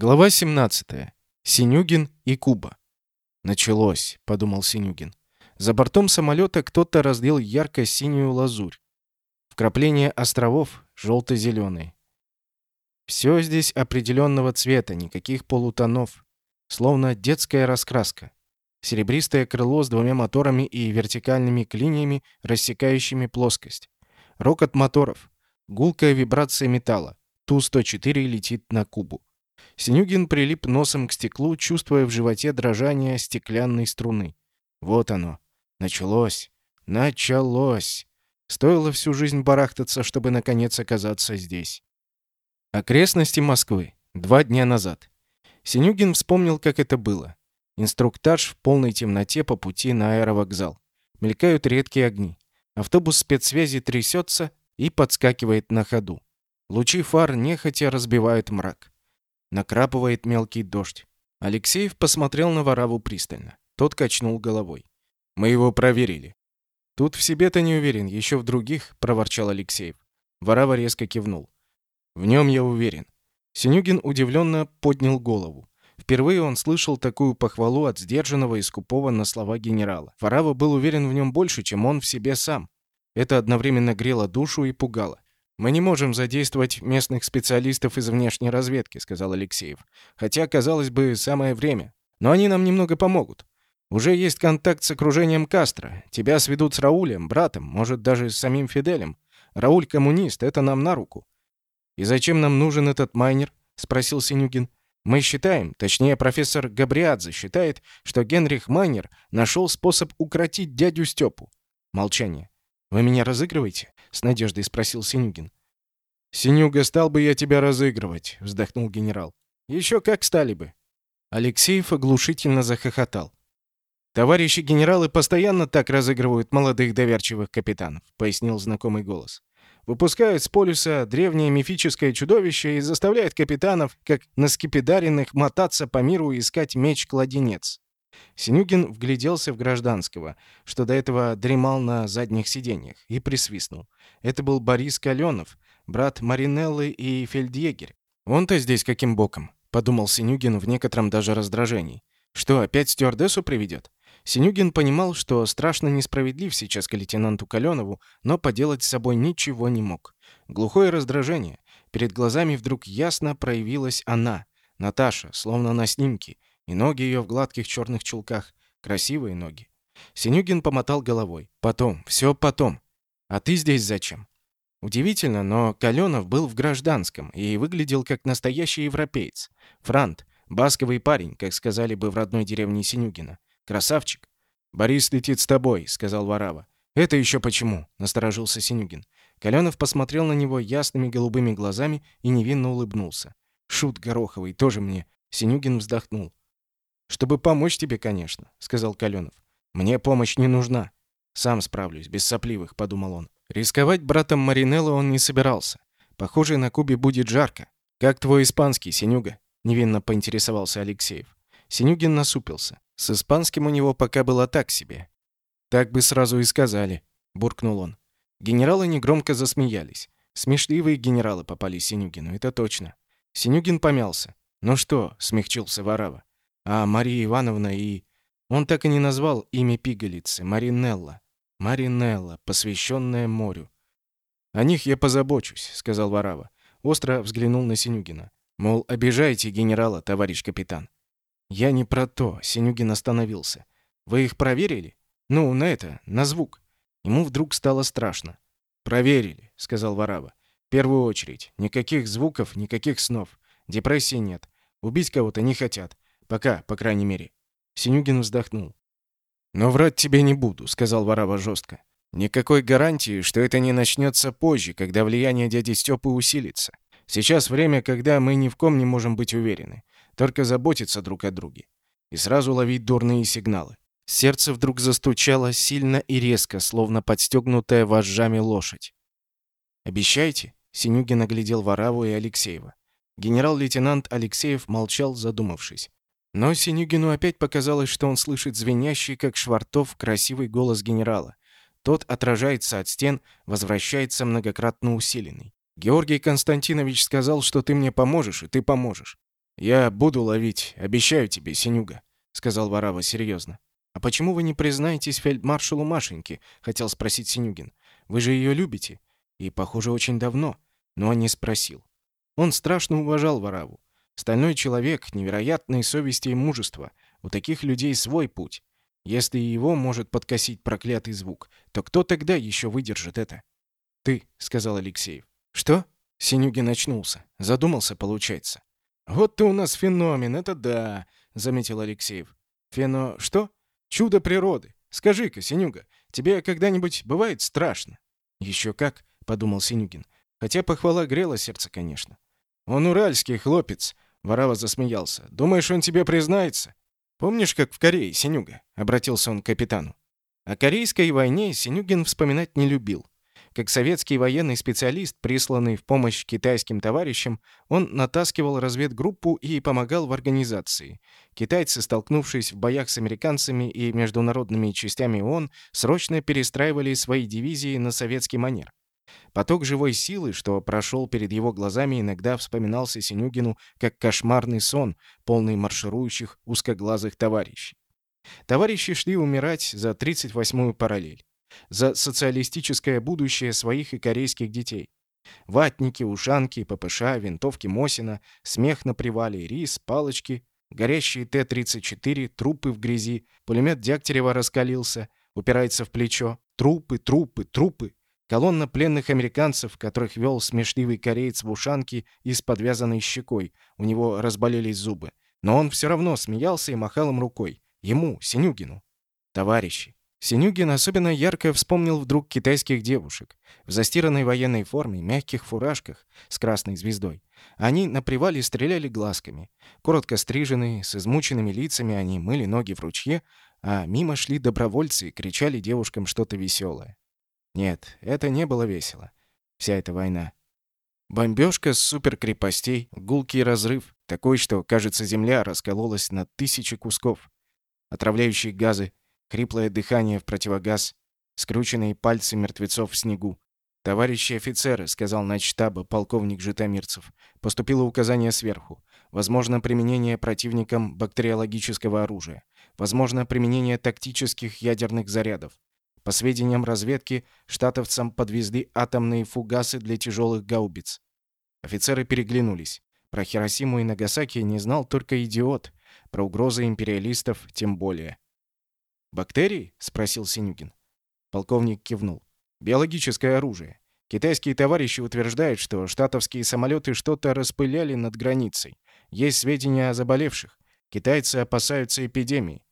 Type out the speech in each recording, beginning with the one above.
Глава 17. Синюгин и Куба. «Началось», — подумал Синюгин. За бортом самолета кто-то разлил ярко-синюю лазурь. Вкрапления островов желто-зеленые. Все здесь определенного цвета, никаких полутонов. Словно детская раскраска. Серебристое крыло с двумя моторами и вертикальными клиньями, рассекающими плоскость. Рокот моторов. Гулкая вибрация металла. Ту-104 летит на Кубу. Синюгин прилип носом к стеклу, чувствуя в животе дрожание стеклянной струны. Вот оно. Началось. Началось. Стоило всю жизнь барахтаться, чтобы наконец оказаться здесь. Окрестности Москвы. Два дня назад. Синюгин вспомнил, как это было. Инструктаж в полной темноте по пути на аэровокзал. Мелькают редкие огни. Автобус спецсвязи трясется и подскакивает на ходу. Лучи фар нехотя разбивают мрак. Накрапывает мелкий дождь. Алексеев посмотрел на Вораву пристально. Тот качнул головой. «Мы его проверили». «Тут в себе-то не уверен, еще в других», — проворчал Алексеев. Ворава резко кивнул. «В нем я уверен». Синюгин удивленно поднял голову. Впервые он слышал такую похвалу от сдержанного и скупого на слова генерала. Фарава был уверен в нем больше, чем он в себе сам. Это одновременно грело душу и пугало. «Мы не можем задействовать местных специалистов из внешней разведки», — сказал Алексеев. «Хотя, казалось бы, самое время. Но они нам немного помогут. Уже есть контакт с окружением Кастро. Тебя сведут с Раулем, братом, может, даже с самим Фиделем. Рауль коммунист, это нам на руку». «И зачем нам нужен этот майнер?» — спросил Синюгин. «Мы считаем, точнее, профессор Габриадзе считает, что Генрих Майнер нашел способ укротить дядю Степу». Молчание. «Вы меня разыгрываете?» — с надеждой спросил Синюгин. «Синюга, стал бы я тебя разыгрывать», — вздохнул генерал. «Еще как стали бы». Алексеев оглушительно захохотал. «Товарищи генералы постоянно так разыгрывают молодых доверчивых капитанов», — пояснил знакомый голос. «Выпускают с полюса древнее мифическое чудовище и заставляют капитанов, как на скипидаренных, мотаться по миру и искать меч-кладенец. Синюгин вгляделся в гражданского, что до этого дремал на задних сиденьях, и присвистнул. Это был Борис Каленов, брат Маринеллы и фельдъегерь. «Он-то здесь каким боком?» — подумал Синюгин в некотором даже раздражении. «Что, опять стюардессу приведет?» Синюгин понимал, что страшно несправедлив сейчас к лейтенанту Каленову, но поделать с собой ничего не мог. Глухое раздражение. Перед глазами вдруг ясно проявилась она, Наташа, словно на снимке, и ноги ее в гладких черных чулках. Красивые ноги. Синюгин помотал головой. «Потом, все потом. А ты здесь зачем?» Удивительно, но Каленов был в гражданском и выглядел как настоящий европеец. Франт, басковый парень, как сказали бы в родной деревне Синюгина. Красавчик. «Борис летит с тобой», — сказал Варава. «Это еще почему?» — насторожился Синюгин. Каленов посмотрел на него ясными голубыми глазами и невинно улыбнулся. «Шут Гороховый, тоже мне». Синюгин вздохнул. «Чтобы помочь тебе, конечно», — сказал Каленов. «Мне помощь не нужна. Сам справлюсь, без сопливых», — подумал он. Рисковать братом Маринелло он не собирался. Похоже, на Кубе будет жарко. «Как твой испанский, Синюга?» — невинно поинтересовался Алексеев. Синюгин насупился. С испанским у него пока было так себе. «Так бы сразу и сказали», — буркнул он. Генералы негромко засмеялись. Смешливые генералы попали Синюгину, это точно. Синюгин помялся. «Ну что?» — смягчился Варава а Мария Ивановна и... Он так и не назвал имя пигалицы. Маринелла. Маринелла, посвященная морю. «О них я позабочусь», — сказал Варава. Остро взглянул на Синюгина. Мол, обижайте генерала, товарищ капитан. «Я не про то», — Синюгин остановился. «Вы их проверили? Ну, на это, на звук». Ему вдруг стало страшно. «Проверили», — сказал Варава. «В первую очередь. Никаких звуков, никаких снов. Депрессии нет. Убить кого-то не хотят. Пока, по крайней мере. Синюгин вздохнул. «Но врать тебе не буду», — сказал Варава жестко. «Никакой гарантии, что это не начнется позже, когда влияние дяди Степы усилится. Сейчас время, когда мы ни в ком не можем быть уверены. Только заботиться друг о друге. И сразу ловить дурные сигналы». Сердце вдруг застучало сильно и резко, словно подстегнутая вожжами лошадь. «Обещайте?» — Синюгин оглядел Вараву и Алексеева. Генерал-лейтенант Алексеев молчал, задумавшись. Но Синюгину опять показалось, что он слышит звенящий, как швартов, красивый голос генерала. Тот отражается от стен, возвращается многократно усиленный. «Георгий Константинович сказал, что ты мне поможешь, и ты поможешь. «Я буду ловить, обещаю тебе, Синюга», — сказал Варава серьезно. «А почему вы не признаетесь фельдмаршалу Машеньке?» — хотел спросить Синюгин. «Вы же ее любите. И, похоже, очень давно». Но не спросил. Он страшно уважал Вараву. Стальной человек, невероятной совести и мужества. У таких людей свой путь. Если его может подкосить проклятый звук, то кто тогда еще выдержит это? «Ты», — сказал Алексеев. «Что?» — Синюгин очнулся. Задумался, получается. «Вот ты у нас феномен, это да», — заметил Алексеев. «Фено... что?» «Чудо природы. Скажи-ка, Синюга, тебе когда-нибудь бывает страшно?» «Еще как», — подумал Синюгин. Хотя похвала грела сердце, конечно. «Он уральский хлопец», — Варава засмеялся. «Думаешь, он тебе признается?» «Помнишь, как в Корее, Синюга?» — обратился он к капитану. О Корейской войне Синюгин вспоминать не любил. Как советский военный специалист, присланный в помощь китайским товарищам, он натаскивал разведгруппу и помогал в организации. Китайцы, столкнувшись в боях с американцами и международными частями ООН, срочно перестраивали свои дивизии на советский манер. Поток живой силы, что прошел перед его глазами, иногда вспоминался Синюгину как кошмарный сон, полный марширующих узкоглазых товарищей. Товарищи шли умирать за 38-ю параллель, за социалистическое будущее своих и корейских детей. Ватники, ушанки, ППШ, винтовки Мосина, смех на привале, рис, палочки, горящие Т-34, трупы в грязи, пулемет Дягтярева раскалился, упирается в плечо. Трупы, трупы, трупы. Колонна пленных американцев, которых вел смешливый кореец в ушанке и с подвязанной щекой. У него разболелись зубы. Но он все равно смеялся и махал им рукой. Ему, Синюгину. Товарищи. Синюгин особенно ярко вспомнил вдруг китайских девушек. В застиранной военной форме, мягких фуражках с красной звездой. Они на привале стреляли глазками. Коротко стриженные, с измученными лицами, они мыли ноги в ручье, а мимо шли добровольцы и кричали девушкам что-то веселое. Нет, это не было весело. Вся эта война. Бомбежка с суперкрепостей, гулкий разрыв, такой, что, кажется, земля раскололась на тысячи кусков. Отравляющие газы, хриплое дыхание в противогаз, скрученные пальцы мертвецов в снегу. «Товарищи офицеры», — сказал начштаба полковник Житомирцев, — «поступило указание сверху. Возможно применение противником бактериологического оружия. Возможно применение тактических ядерных зарядов. По сведениям разведки, штатовцам подвезли атомные фугасы для тяжелых гаубиц. Офицеры переглянулись. Про Хиросиму и Нагасаки не знал только идиот. Про угрозы империалистов тем более. «Бактерии?» — спросил Синюгин. Полковник кивнул. «Биологическое оружие. Китайские товарищи утверждают, что штатовские самолеты что-то распыляли над границей. Есть сведения о заболевших. Китайцы опасаются эпидемии.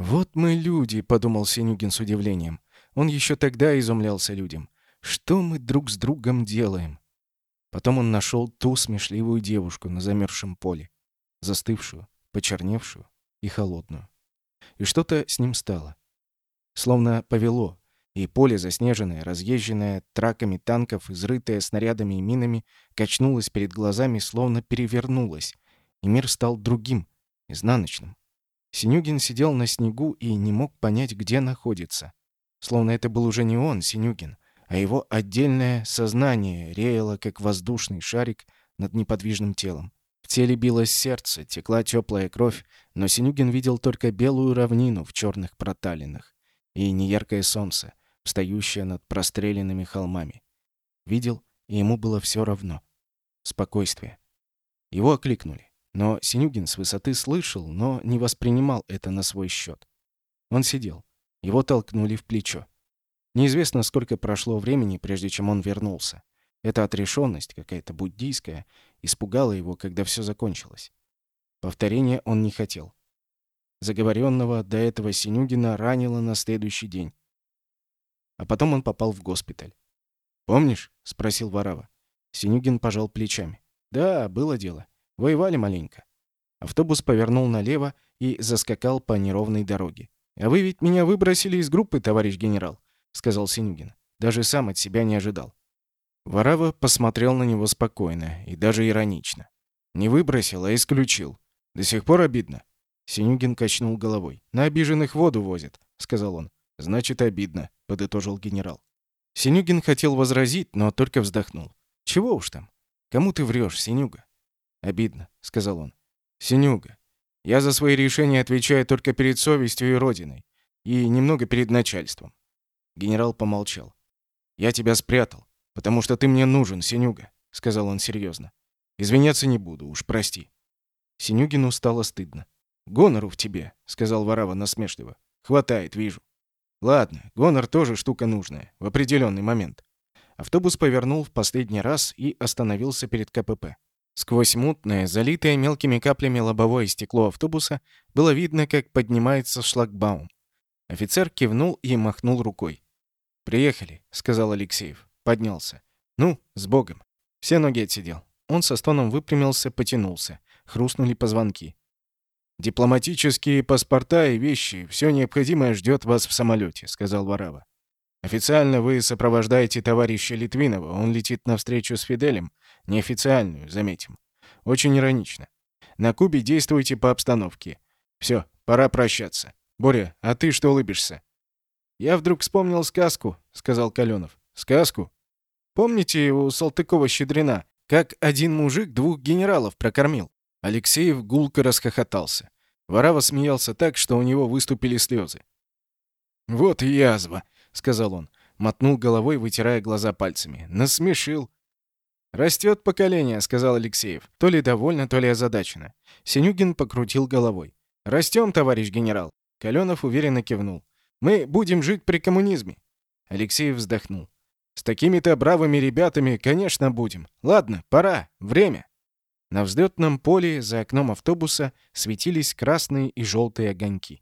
«Вот мы люди», — подумал Синюгин с удивлением. Он еще тогда изумлялся людям. Что мы друг с другом делаем? Потом он нашел ту смешливую девушку на замерзшем поле. Застывшую, почерневшую и холодную. И что-то с ним стало. Словно повело, и поле заснеженное, разъезженное траками танков, изрытое снарядами и минами, качнулось перед глазами, словно перевернулось, и мир стал другим, изнаночным. Синюгин сидел на снегу и не мог понять, где находится. Словно это был уже не он, Синюгин, а его отдельное сознание реяло, как воздушный шарик над неподвижным телом. В теле билось сердце, текла теплая кровь, но Синюгин видел только белую равнину в черных проталинах и неяркое солнце, встающее над простреленными холмами. Видел, и ему было все равно. Спокойствие. Его окликнули. Но Синюгин с высоты слышал, но не воспринимал это на свой счет. Он сидел. Его толкнули в плечо. Неизвестно, сколько прошло времени, прежде чем он вернулся. Эта отрешенность, какая-то буддийская, испугала его, когда все закончилось. Повторения он не хотел. Заговоренного до этого Синюгина ранило на следующий день. А потом он попал в госпиталь. «Помнишь?» — спросил Варава. Синюгин пожал плечами. «Да, было дело. Воевали маленько». Автобус повернул налево и заскакал по неровной дороге. «А вы ведь меня выбросили из группы, товарищ генерал», — сказал Синюгин. Даже сам от себя не ожидал. Варава посмотрел на него спокойно и даже иронично. «Не выбросил, а исключил. До сих пор обидно?» Синюгин качнул головой. «На обиженных воду возят», — сказал он. «Значит, обидно», — подытожил генерал. Синюгин хотел возразить, но только вздохнул. «Чего уж там? Кому ты врешь, Синюга?» «Обидно», — сказал он. Синюга, я за свои решения отвечаю только перед совестью и Родиной. И немного перед начальством. Генерал помолчал. Я тебя спрятал, потому что ты мне нужен, Синюга, сказал он серьезно. Извиняться не буду, уж прости. Синюгину стало стыдно. «Гонору в тебе», — сказал Варава насмешливо. «Хватает, вижу». «Ладно, гонор тоже штука нужная, в определенный момент». Автобус повернул в последний раз и остановился перед КПП. Сквозь мутное, залитое мелкими каплями лобовое стекло автобуса было видно, как поднимается шлагбаум. Офицер кивнул и махнул рукой. «Приехали», — сказал Алексеев. Поднялся. «Ну, с Богом». Все ноги отсидел. Он со стоном выпрямился, потянулся. Хрустнули позвонки. «Дипломатические паспорта и вещи, все необходимое ждет вас в самолете», — сказал Варава. «Официально вы сопровождаете товарища Литвинова, он летит на встречу с Фиделем, Неофициальную, заметим. Очень иронично. На Кубе действуйте по обстановке. Все, пора прощаться. Боря, а ты что улыбишься? Я вдруг вспомнил сказку, сказал Каленов. Сказку? Помните у Салтыкова-Щедрина, как один мужик двух генералов прокормил? Алексеев гулко расхохотался. Варава смеялся так, что у него выступили слезы. «Вот язва», — сказал он, мотнул головой, вытирая глаза пальцами. «Насмешил. «Растет поколение», — сказал Алексеев. То ли довольно, то ли озадаченно. Синюгин покрутил головой. «Растем, товарищ генерал». Каленов уверенно кивнул. «Мы будем жить при коммунизме». Алексеев вздохнул. «С такими-то бравыми ребятами, конечно, будем. Ладно, пора. Время». На взлетном поле за окном автобуса светились красные и желтые огоньки.